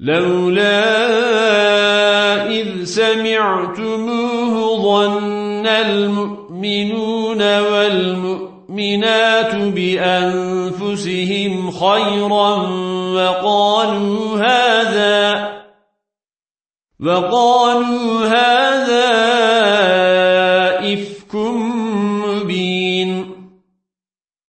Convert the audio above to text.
لولا إذ سمعتموه ظن المؤمنون والمؤمنات بأنفسهم خيرا وقالوا هذا وقالوا هذا إفك مبين